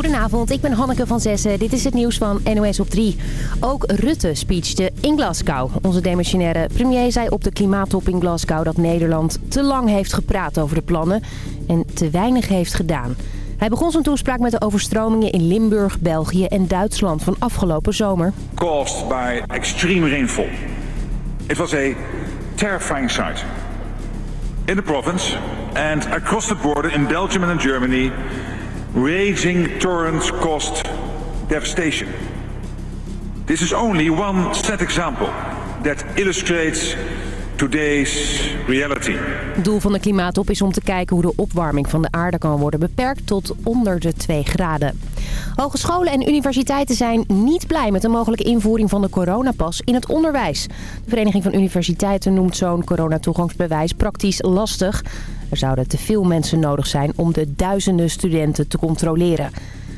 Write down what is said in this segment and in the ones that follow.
Goedenavond, ik ben Hanneke van Zessen. Dit is het nieuws van NOS op 3. Ook Rutte speechte in Glasgow. Onze demissionaire premier zei op de klimaattop in Glasgow... dat Nederland te lang heeft gepraat over de plannen en te weinig heeft gedaan. Hij begon zijn toespraak met de overstromingen in Limburg, België en Duitsland van afgelopen zomer. Caused by extreme rainfall. It was a terrifying sight. In the province and across the border in Belgium and in Germany... Raging torrents caused devastation. This is only one sad example that illustrates today's reality. Het doel van de klimaattop is om te kijken hoe de opwarming van de aarde kan worden beperkt tot onder de 2 graden. Hogescholen en universiteiten zijn niet blij met de mogelijke invoering van de coronapas in het onderwijs. De Vereniging van Universiteiten noemt zo'n coronatoegangsbewijs praktisch lastig. Er zouden te veel mensen nodig zijn om de duizenden studenten te controleren.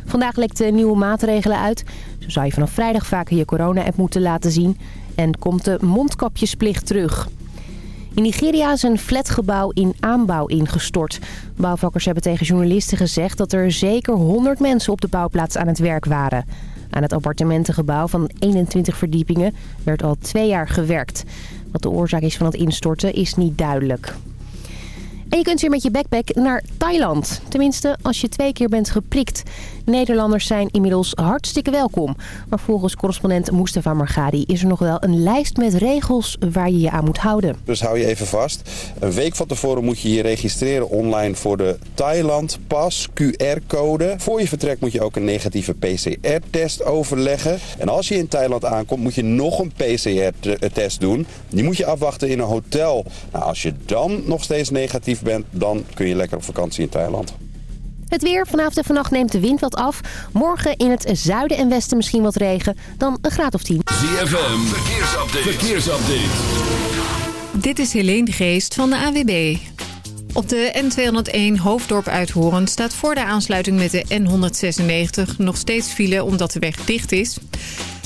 Vandaag lekte nieuwe maatregelen uit. Zo zou je vanaf vrijdag vaker je corona-app moeten laten zien. En komt de mondkapjesplicht terug. In Nigeria is een flatgebouw in aanbouw ingestort. Bouwvakkers hebben tegen journalisten gezegd dat er zeker 100 mensen op de bouwplaats aan het werk waren. Aan het appartementengebouw van 21 verdiepingen werd al twee jaar gewerkt. Wat de oorzaak is van het instorten is niet duidelijk. En je kunt weer met je backpack naar Thailand. Tenminste, als je twee keer bent geprikt. Nederlanders zijn inmiddels hartstikke welkom. Maar volgens correspondent Mustafa Margadi is er nog wel een lijst met regels waar je je aan moet houden. Dus hou je even vast. Een week van tevoren moet je je registreren online voor de Thailand Pas QR-code. Voor je vertrek moet je ook een negatieve PCR-test overleggen. En als je in Thailand aankomt moet je nog een PCR-test doen. Die moet je afwachten in een hotel. Nou, als je dan nog steeds negatief bent, dan kun je lekker op vakantie in Thailand. Het weer. Vanavond en vannacht neemt de wind wat af. Morgen in het zuiden en westen misschien wat regen. Dan een graad of 10. ZFM. Verkeersupdate. Verkeersupdate. Dit is Helene de Geest van de AWB. Op de N201 Hoofddorp Uithoren staat voor de aansluiting met de N196 nog steeds file omdat de weg dicht is.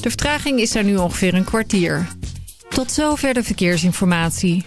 De vertraging is daar nu ongeveer een kwartier. Tot zover de verkeersinformatie.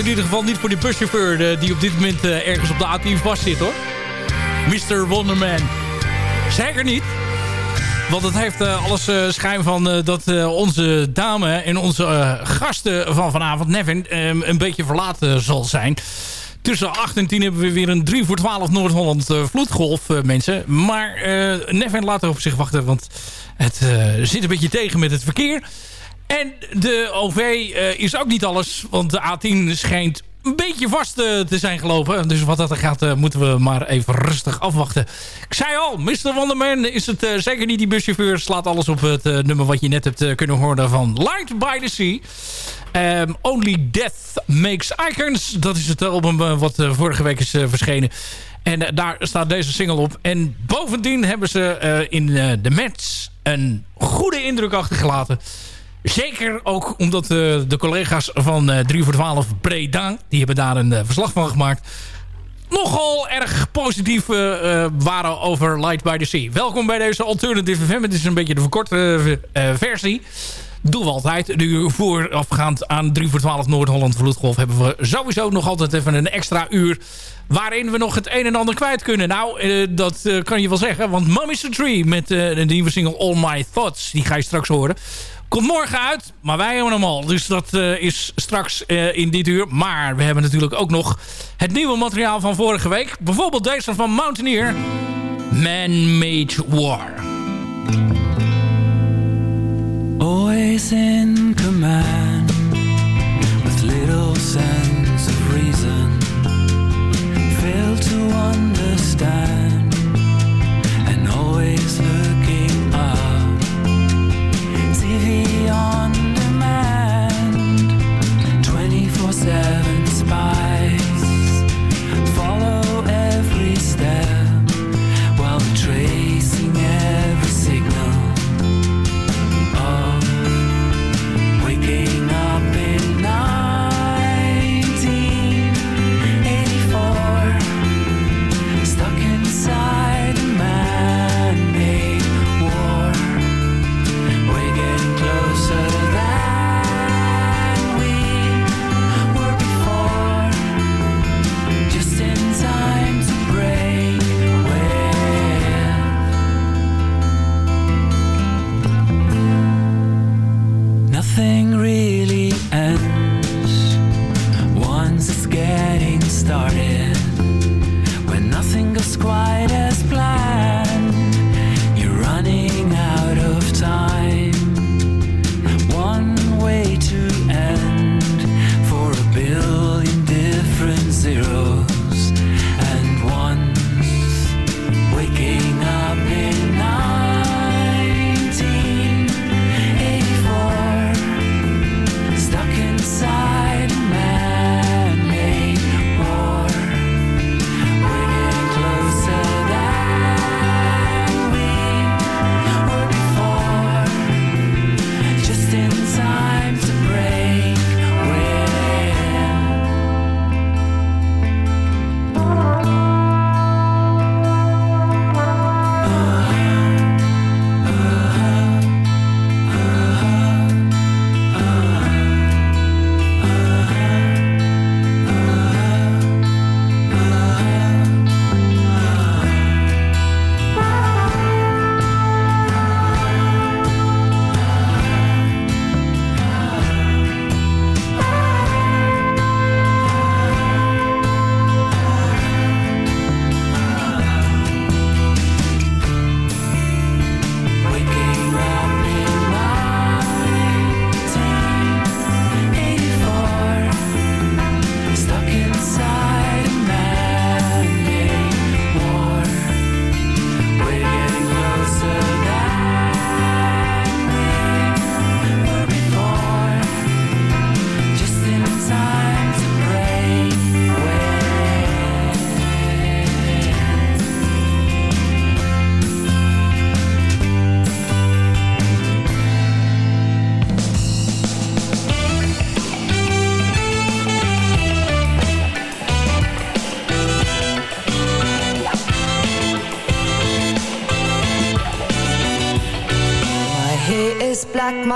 In ieder geval niet voor die buschauffeur eh, die op dit moment eh, ergens op de A10 vastzit hoor. Mr. Wonderman. Zeker niet. Want het heeft eh, alles schijn van dat onze dame en onze gasten van vanavond, Nevin, eh, een beetje verlaten zal zijn. Tussen 8 en 10 hebben we weer een 3 voor 12 Noord-Holland vloedgolf, mensen. Maar eh Nevin laat er op zich wachten, want het zit een beetje tegen met het verkeer. En de OV eh, is ook niet alles, want de A10 schijnt een beetje vast eh, te zijn gelopen. Dus wat dat er gaat, eh, moeten we maar even rustig afwachten. Ik zei al, Mr. Wonderman is het zeker niet die buschauffeur. Slaat alles op het nummer wat je net hebt kunnen horen van Light by the Sea. Ehm, Only Death Makes Icons. Dat is het album wat vorige week is verschenen. En daar staat deze single op. En bovendien hebben ze in de Mets een goede indruk achtergelaten. Zeker ook omdat eh, de collega's van eh 3 voor 12 Breda... die hebben daar een eh, verslag van gemaakt... nogal erg positief eh, eh, waren over Light by the Sea. Welkom bij deze Alternative FM. Het is een beetje de verkorte eh, versie. Doen we altijd. Nu voorafgaand aan 3 voor 12 Noord-Holland Vloedgolf... hebben we sowieso nog altijd even een extra uur... waarin we nog het een en ander kwijt kunnen. Nou, eh, dat eh, kan je wel zeggen. Want is a Tree met eh, de nieuwe single All My Thoughts... die ga je straks horen. Komt morgen uit, maar wij hebben hem al. Dus dat eh, is straks eh, in dit uur. Maar we hebben natuurlijk ook nog het nieuwe materiaal van vorige week. Bijvoorbeeld deze van Mountaineer. Man-Made War. always in command with little sense of reason fail to understand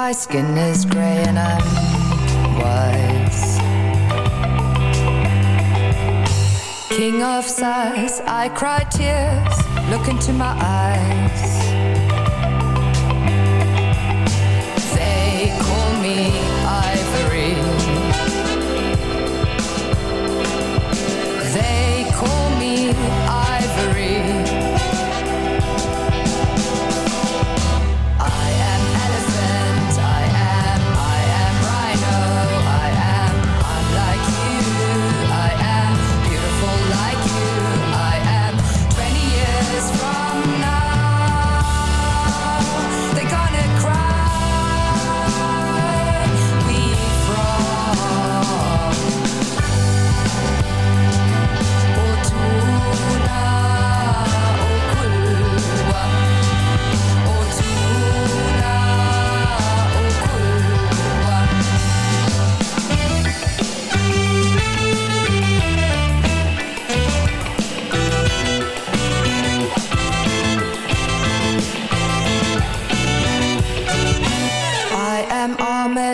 My skin is grey and I'm wise. King of size, I cry tears. Look into my eyes.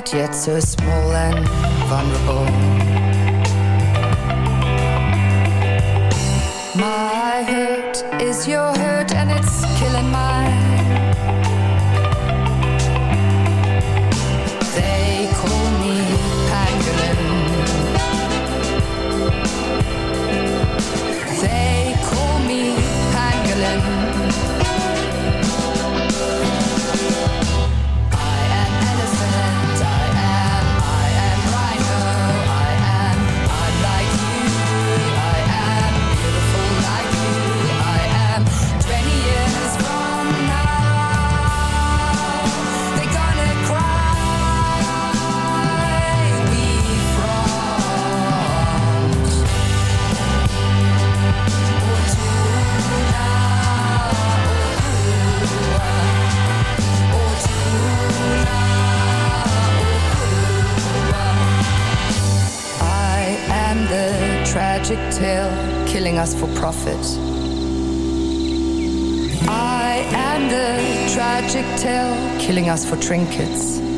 Yet so small and vulnerable. My hurt is your hurt and it's killing mine. Tragic tale killing us for profit. I am the tragic tale killing us for trinkets.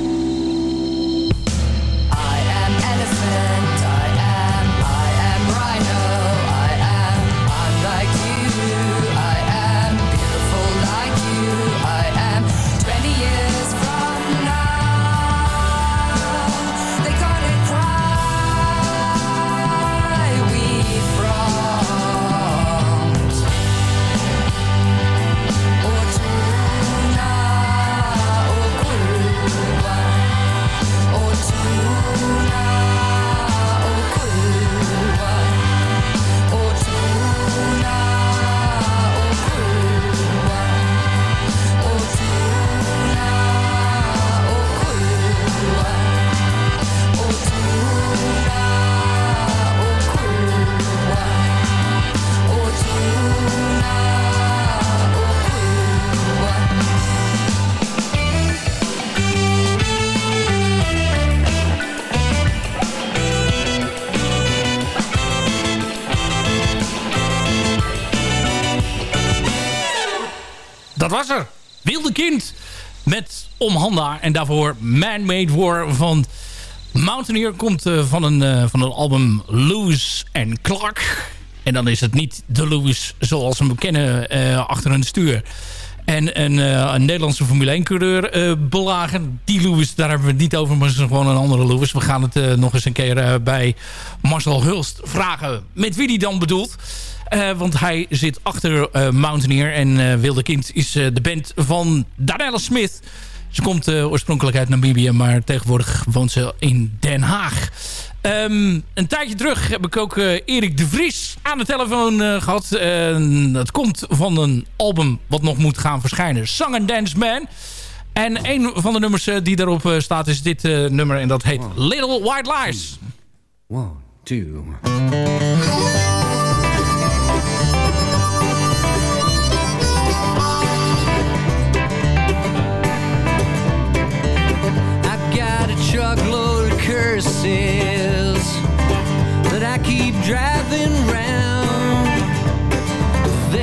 Was er. Wilde Kind met Omhanda. En daarvoor Man-Made War van Mountaineer. Komt eh, van, een, eh, van een album Lewis en Clark. En dan is het niet de Lewis zoals we hem kennen eh, achter een stuur. En een, een Nederlandse Formule 1-coureur eh, belagen. Die Lewis, daar hebben we het niet over, maar het is gewoon een andere Lewis. We gaan het nog eens een keer bij Marcel Hulst vragen met wie die dan bedoelt. Eh, want hij zit achter eh, Mountaineer. En eh, Wilde Kind is de band van Darnella Smith. Ze komt oorspronkelijk uit Namibië, maar tegenwoordig woont ze in Den Haag. Ehm, een tijdje terug heb ik ook Erik de Vries aan de telefoon eh, gehad. Dat komt van een album wat nog moet gaan verschijnen. Song and Dance Man. En een van de nummers die daarop staat is dit nummer. En dat heet Little White Lies. One, two.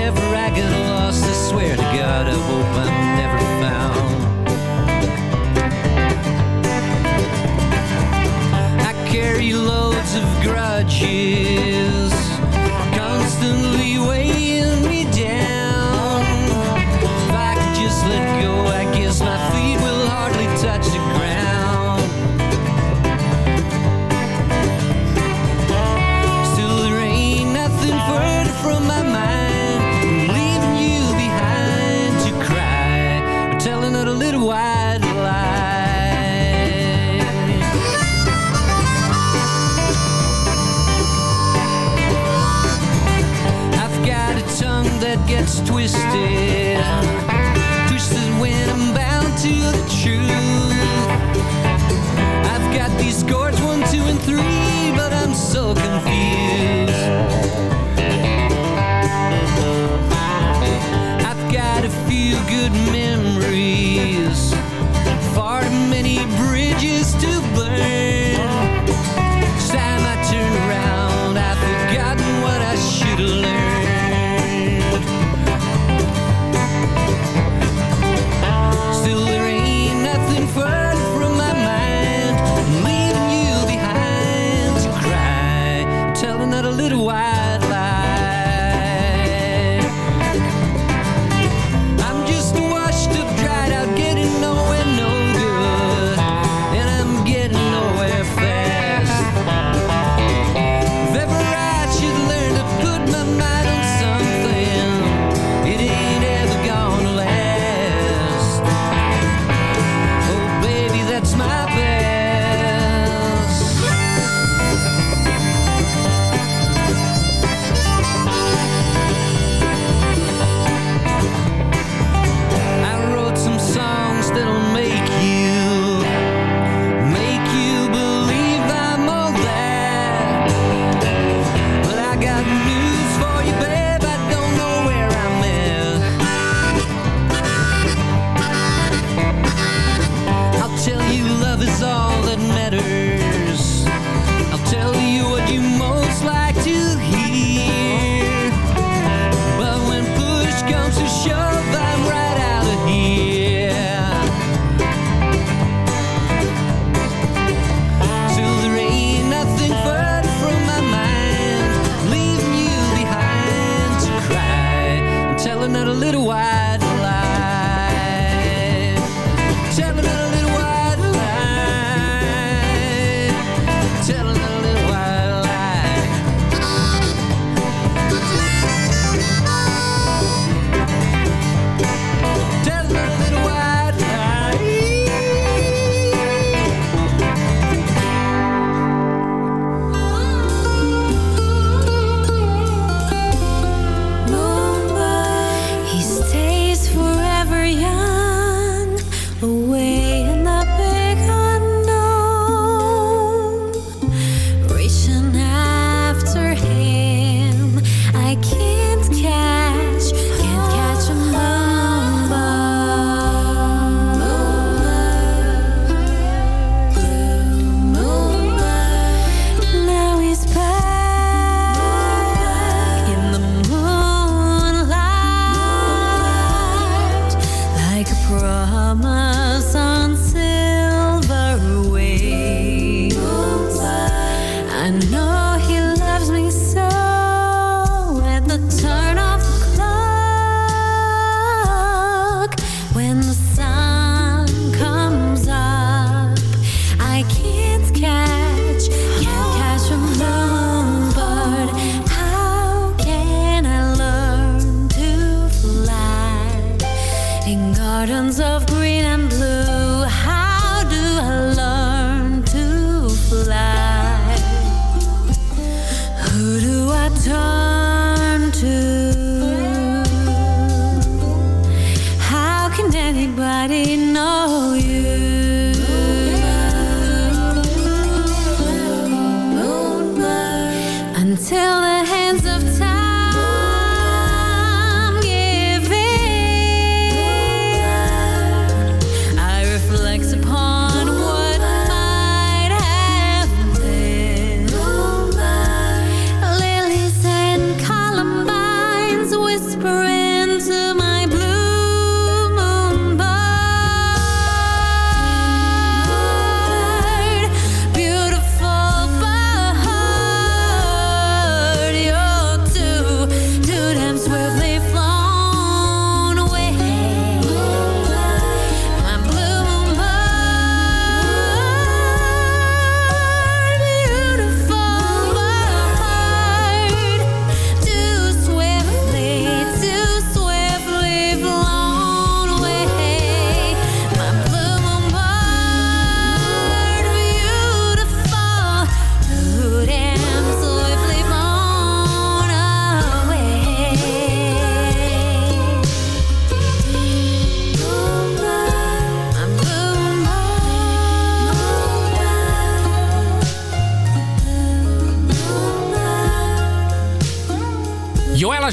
If ever I lost, I swear to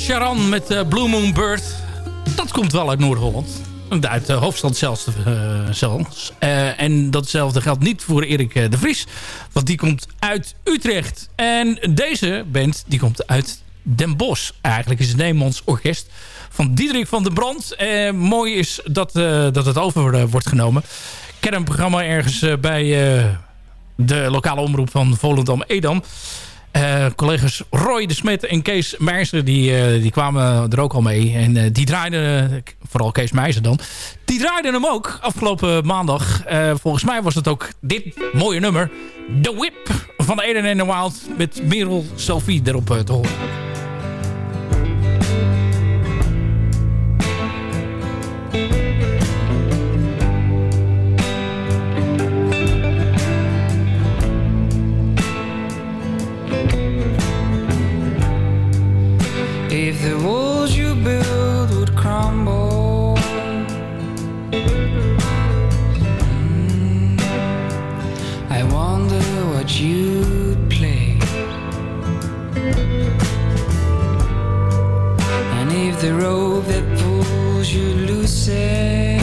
Sharan met eh, Blue Moon Bird. Dat komt wel uit Noord-Holland. Uit de hoofdstad zelfs. eh, zelfs. Eh, en datzelfde geldt niet voor Erik eh, de Vries. Want die komt uit Utrecht. En deze band die komt uit Den Bosch. Eigenlijk is het Nederlands Orkest van Diederik van den Brand. Eh, mooi is dat, eh, dat het over eh, wordt genomen. Ik ken een programma ergens eh, bij eh, de lokale omroep van Volendam-Edam. Eh, collega's Roy de Smet en Kees Meijzer, die, eh, die kwamen er ook al mee. En eh, die draaiden, vooral Kees Meijzer dan, die draaiden hem ook afgelopen maandag. Volgens mij was het ook dit mooie nummer, The Whip van Eden and the Wild, met Merel Sophie erop te horen. The walls you build would crumble, mm, I wonder what you'd play. And if the rope that pulls you loosens,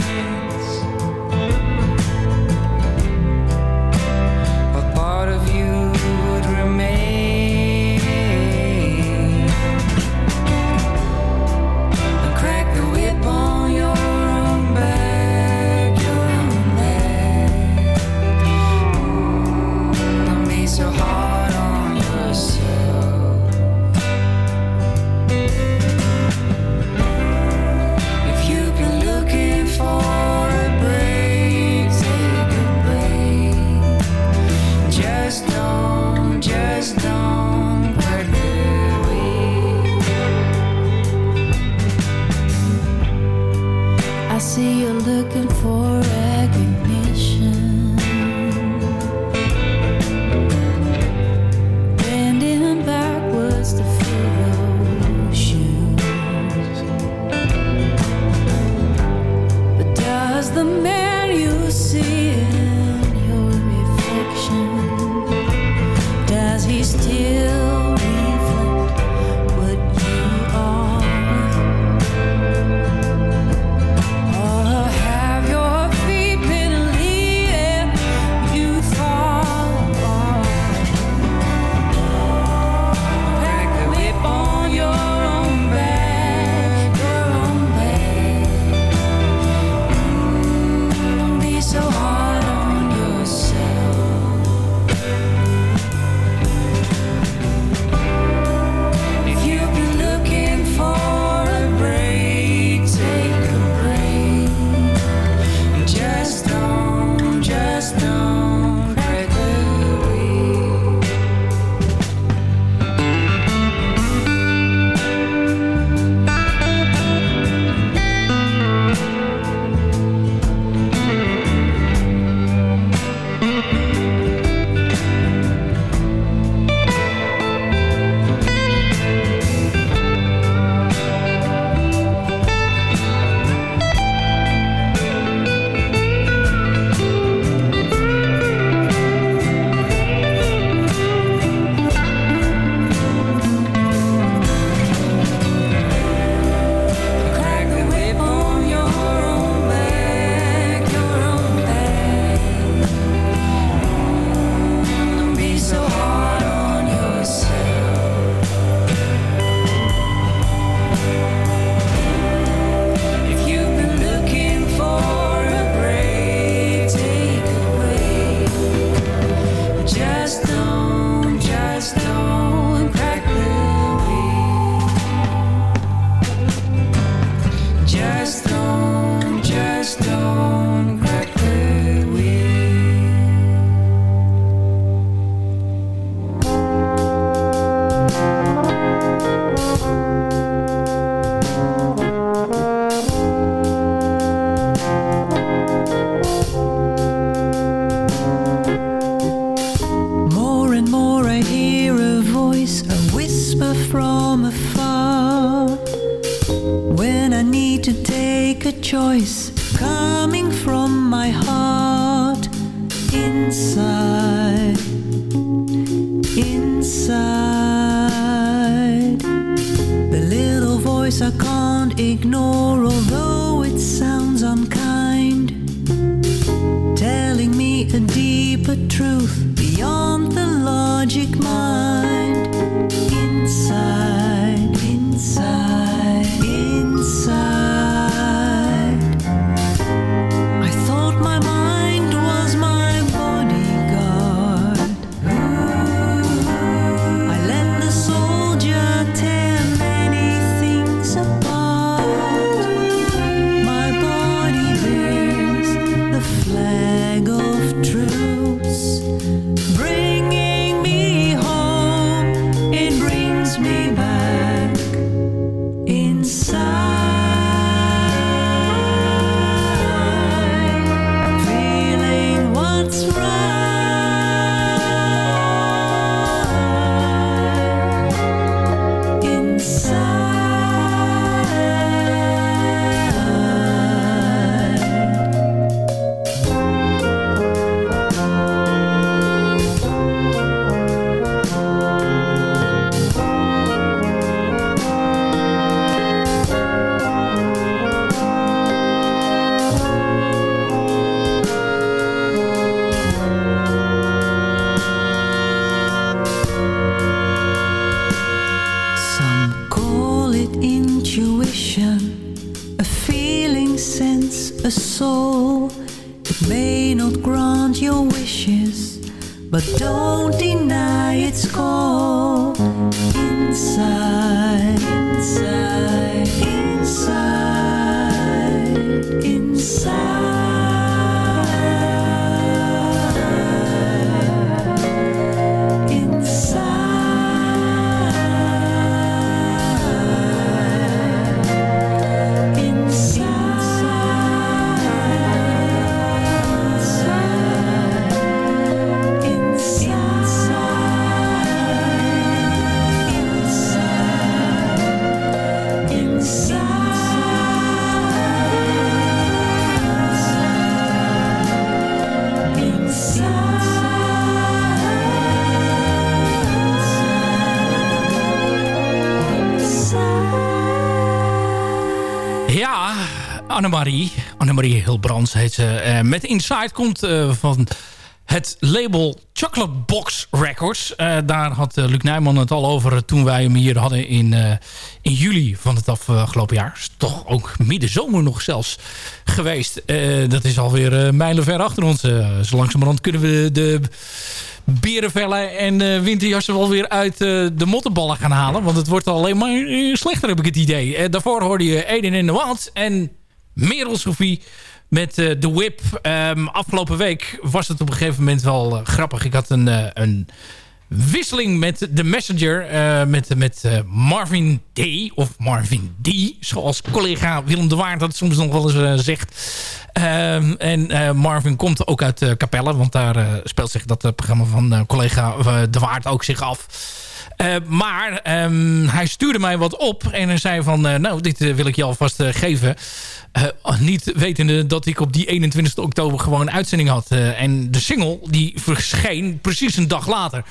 Heet ze. Eh, met Inside komt eh, van het label Chocolate Box Records. Eh, daar had Luc Nijman het al over toen wij hem hier hadden in, in juli van het afgelopen jaar. Is toch ook middenzomer nog zelfs geweest. Dat is alweer uh, mijlenver achter ons. Zo langzamerhand kunnen we de berenvellen en eh, winterjassen wel weer uit de mottenballen gaan halen. Want het wordt alleen maar slechter, heb ik het idee. Daarvoor hoorde je Eden in the Wild en Merel Sophie met eh, The Whip. Ehm, afgelopen week was het op een gegeven moment wel eh, grappig. Ik had een, eh, een wisseling met The Messenger. met met Marvin D. Of Marvin D. Zoals collega Willem de Waard dat soms nog wel eens zegt. Ehm, en Marvin komt ook uit Capelle. Want daar speelt zich dat programma van collega de Waard ook zich af. Eh, maar ehm, hij stuurde mij wat op. En hij zei van, eh, nou, dit eh, wil ik je alvast geven. Niet wetende dat ik op die 21 oktober gewoon een uitzending had. En de single die verscheen precies een dag later.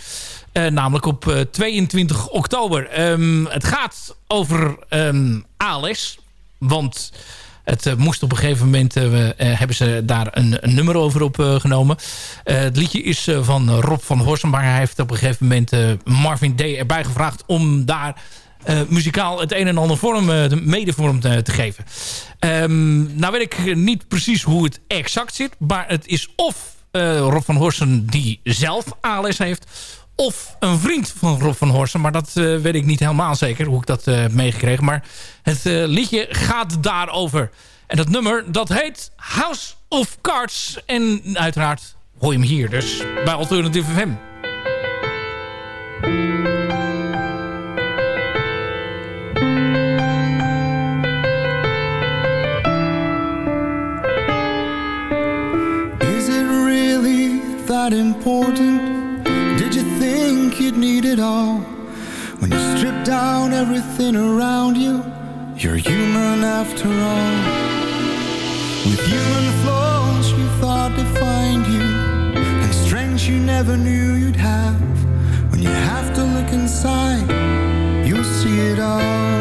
Namelijk op eh, 22 oktober. Ehm, het gaat over ehm, Alice. Want het eh, moest op een gegeven moment... eh, eh, hebben ze daar een, nummer over opgenomen. het liedje is van Rob van Horsen. Maar hij heeft op een gegeven moment Marvin D. erbij gevraagd... om daar muzikaal het een en ander vorm, eh, de medevorm te, te geven. Ehm, nou weet ik niet precies hoe het exact zit. Maar het is of Rob van Horsen die zelf ALS heeft... of een vriend van Rob van Horsen. Maar dat eh, weet ik niet helemaal zeker hoe ik dat heb meegekregen. Maar het eh, liedje gaat daarover. En dat nummer dat heet House of Cards. En uiteraard hoor je hem hier. Dus bij Alternative FM. Is it really that important? You'd need it all? When you strip down everything around you, you're human after all. With human flaws you thought defined you, and strengths you never knew you'd have. When you have to look inside, you'll see it all.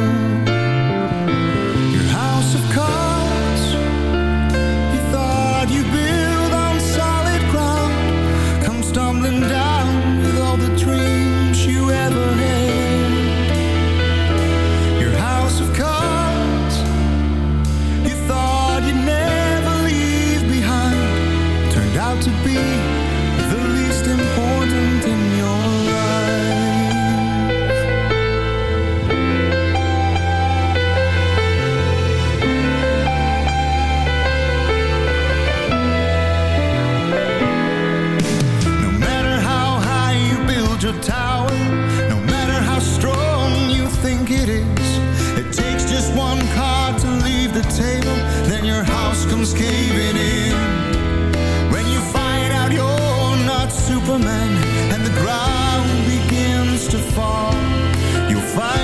Superman and the ground begins to fall. You'll find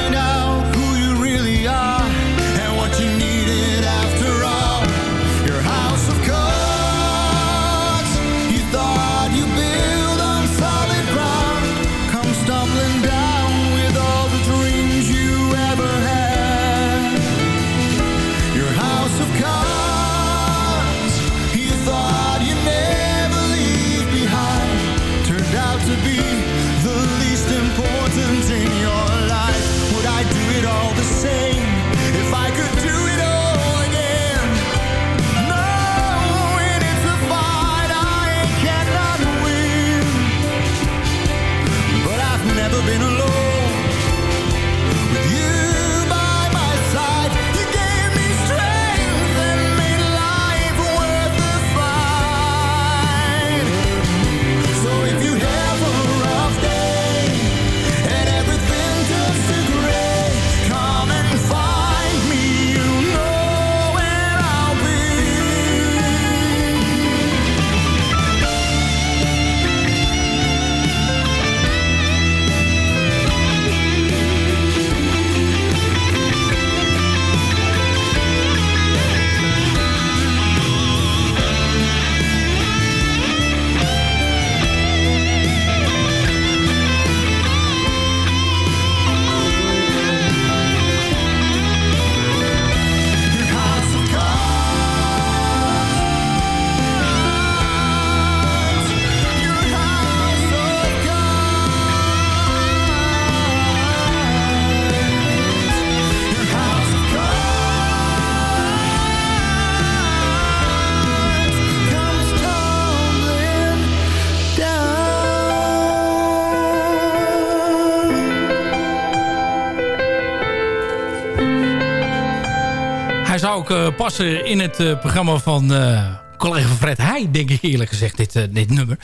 ook eh, passen in het eh, programma van eh, collega Fred Heij, denk ik eerlijk gezegd, dit, dit nummer.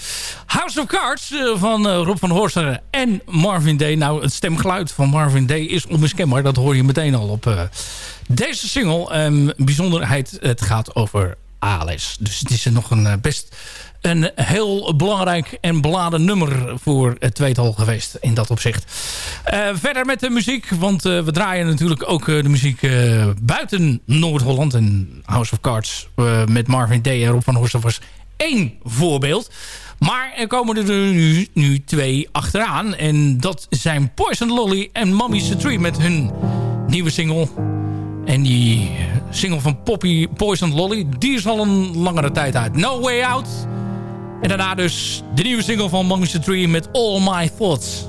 House of Cards van Rob van Horsten en Marvin Day. Nou, het stemgeluid van Marvin Day is onmiskenbaar. Dat hoor je meteen al op deze single. Ehm, bijzonderheid, het gaat over Alice. Dus het is nog een best een heel belangrijk en beladen nummer voor het tweetal geweest in dat opzicht. Eh, verder met de muziek, want eh, we draaien natuurlijk ook eh, de muziek buiten Noord-Holland. En House of Cards met Marvin Day en Rob van Horsten was één voorbeeld. Maar er komen er nu, nu twee achteraan. En dat zijn Poison Lolly en Mommy's the Tree met hun nieuwe single. En die single van Poppy Poison Lolly, die is al een langere tijd uit. No Way Out. En daarna dus de nieuwe single van the Tree met All My Thoughts.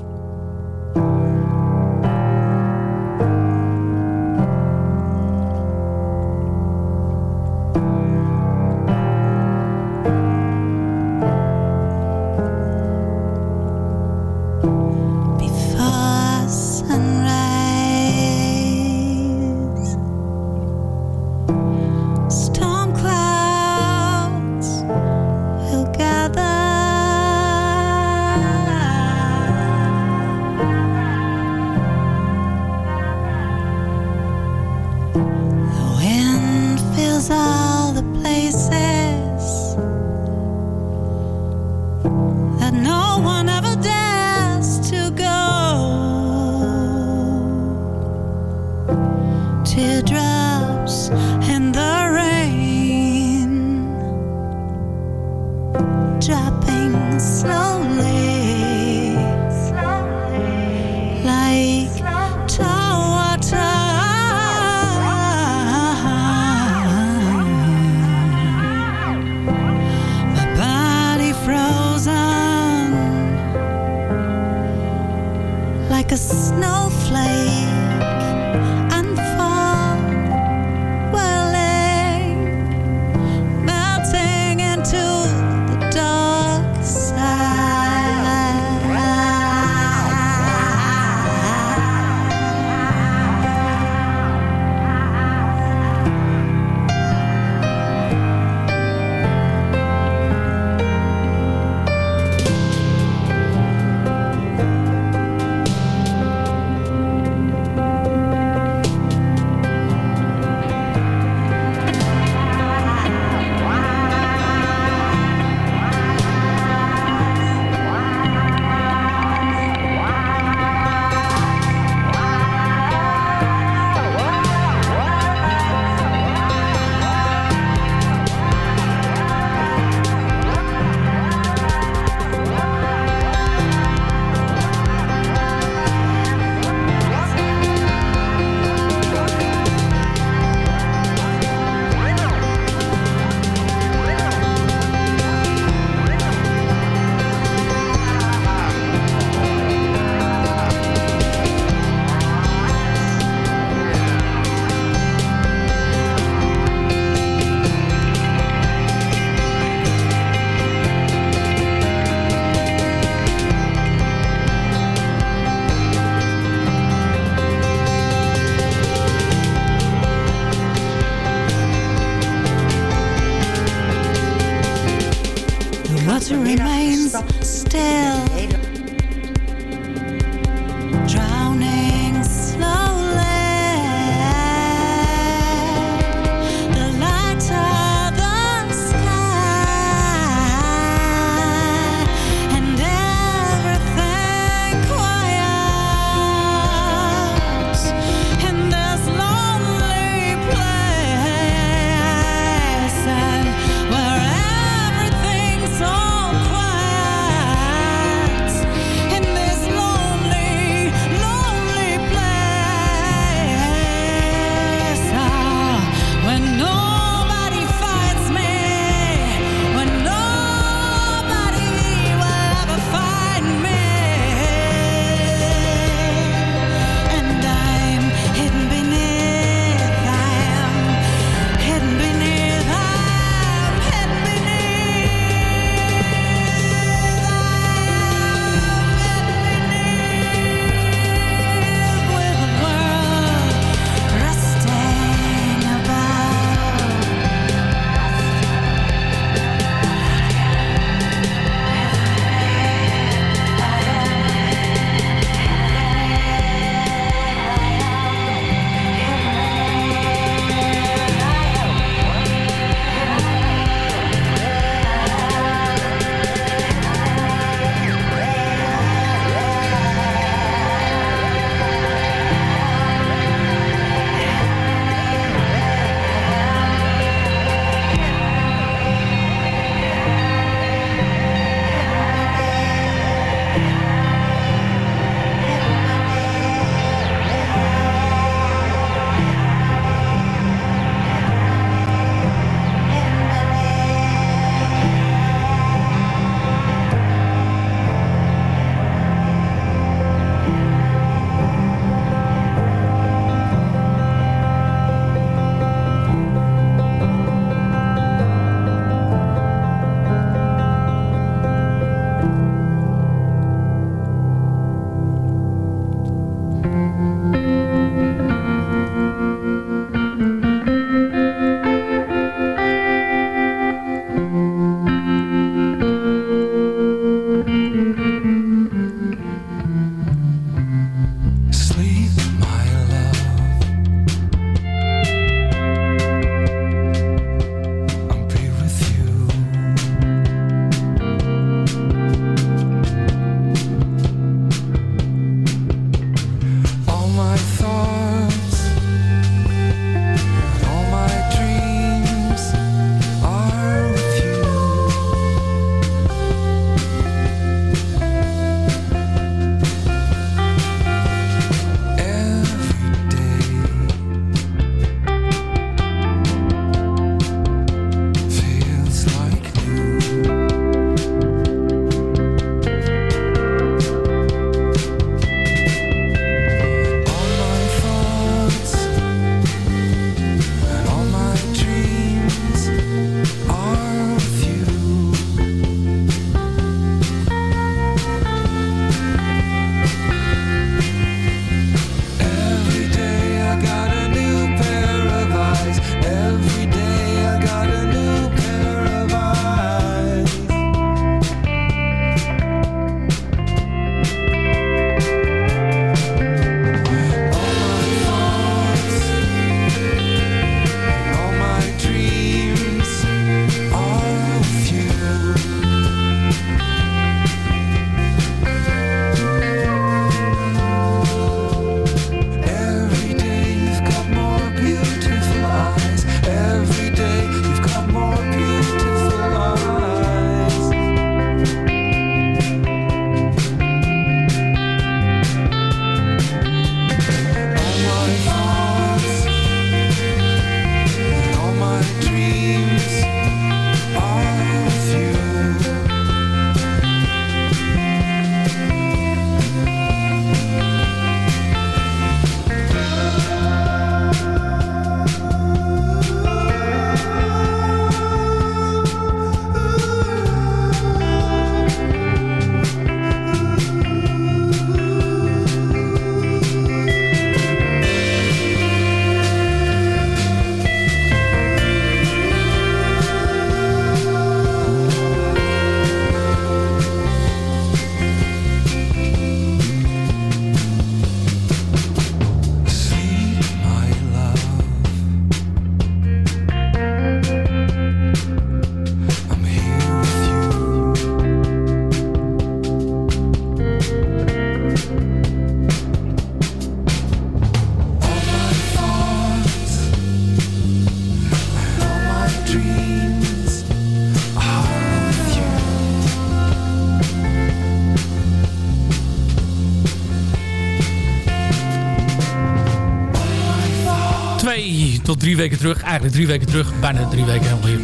Drie weken terug, eigenlijk drie weken terug, bijna drie weken alweer,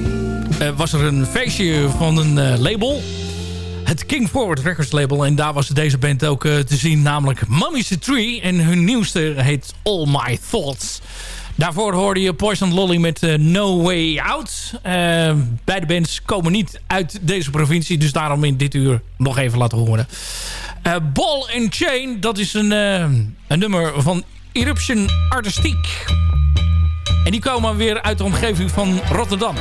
uh, was er een feestje van een uh, label. Het King Forward Records label. En daar was deze band ook uh, te zien, namelijk Mummy's a Tree. En hun nieuwste heet All My Thoughts. Daarvoor hoorde je Poison Lolly met No Way Out. Uh, beide bands komen niet uit deze provincie. Dus daarom in dit uur nog even laten horen. Ball and Chain, dat is een, een nummer van Eruption Artistiek. En die komen weer uit de omgeving van Rotterdam.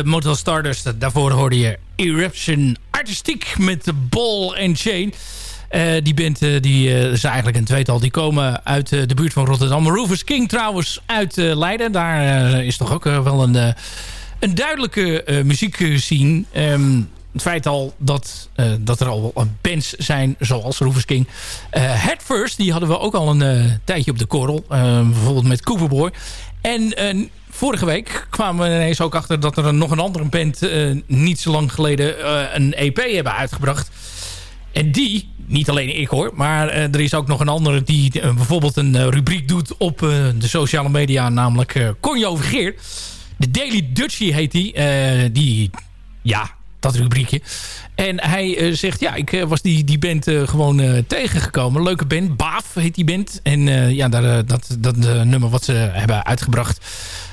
Uh, Motel Stardust. Daarvoor hoorde je Eruption Artistiek met de Ball and Chain. Uh, die band uh, die, is eigenlijk een tweetal. Die komen uit de buurt van Rotterdam. Rufus King trouwens uit Leiden. Daar is toch ook wel een, een duidelijke muziekscene. Um, het feit al dat, dat er al bands zijn zoals Rufus King. Uh, Head First, die hadden we ook al een tijdje op de korrel. bijvoorbeeld met Cooperboy. En vorige week kwamen we ineens ook achter dat er nog een andere band... niet zo lang geleden een EP hebben uitgebracht. En die, niet alleen ik hoor... maar er is ook nog een andere die bijvoorbeeld een rubriek doet op de sociale media... namelijk Conjo Vergeer. De Daily Dutchie heet die. die, ja, dat rubriekje. En hij uh, zegt, ja, ik uh, was die, die band uh, gewoon tegengekomen. Leuke band, Baaf heet die band. En ja, daar, dat, dat nummer wat ze hebben uitgebracht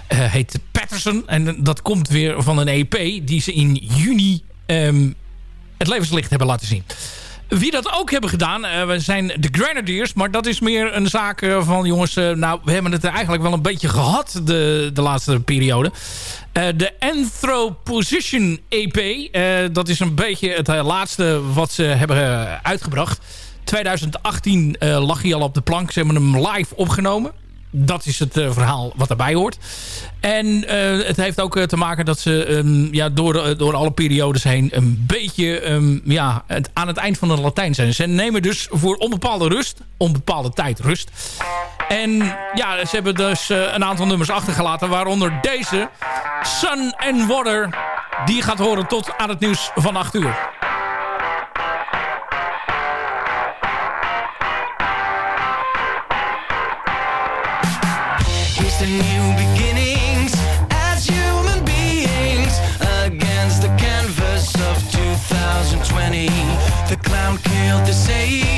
heet Patterson. En dat komt weer van een EP die ze in juni um, het levenslicht hebben laten zien. Wie dat ook hebben gedaan, uh, zijn de Grenadiers. Maar dat is meer een zaak uh, van jongens... Uh, nou, we hebben het eigenlijk wel een beetje gehad de, de laatste periode. de Anthroposition EP. dat is een beetje het laatste wat ze hebben uitgebracht. 2018 lag hij al op de plank. Ze hebben hem live opgenomen dat is het uh, verhaal wat erbij hoort. En uh, het heeft ook uh, te maken dat ze um, ja, door, door alle periodes heen een beetje um, ja, aan het eind van de Latijn zijn. Ze nemen dus voor onbepaalde rust, onbepaalde tijd rust. En ja, ze hebben dus een aantal nummers achtergelaten, waaronder deze, Sun and Water. Die gaat horen tot aan het nieuws van 8 uur. The canvas of 2020. The clown killed the sage,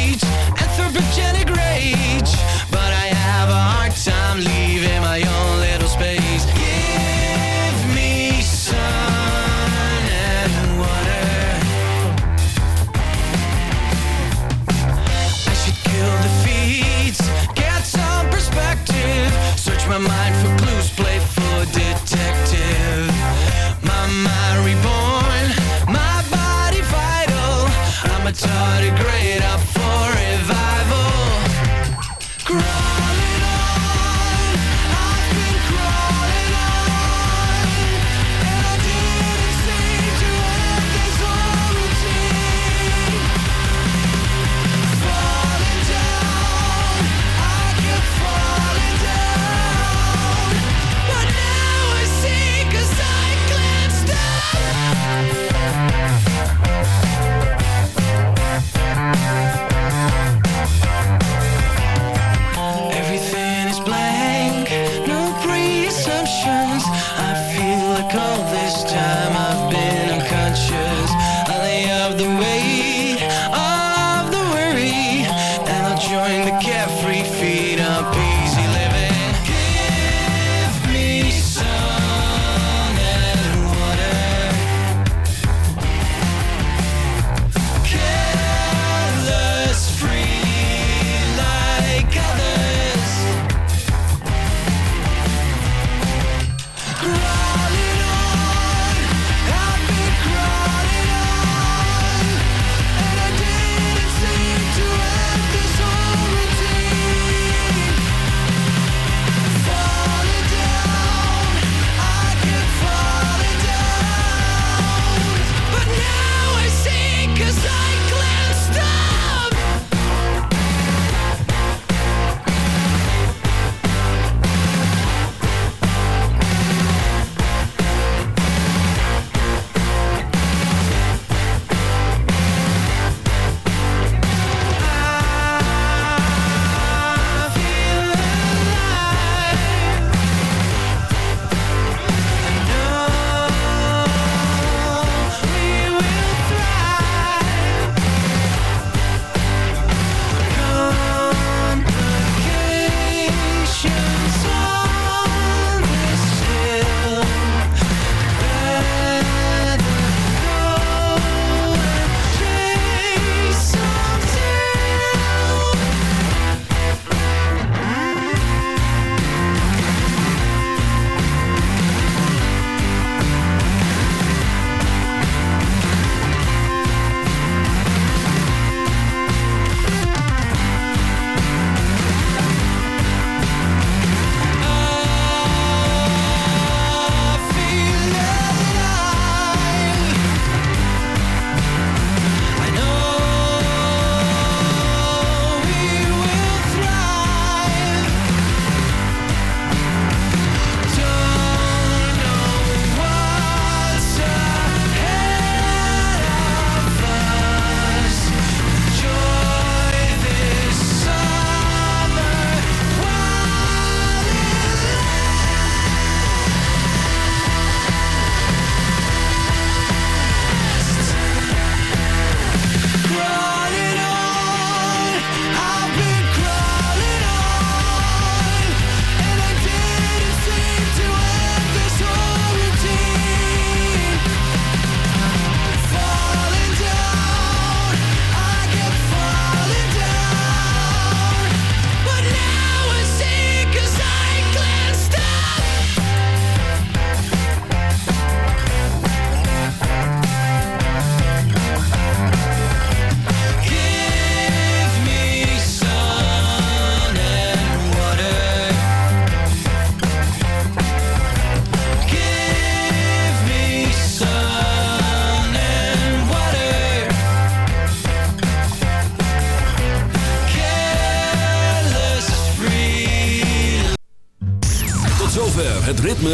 the way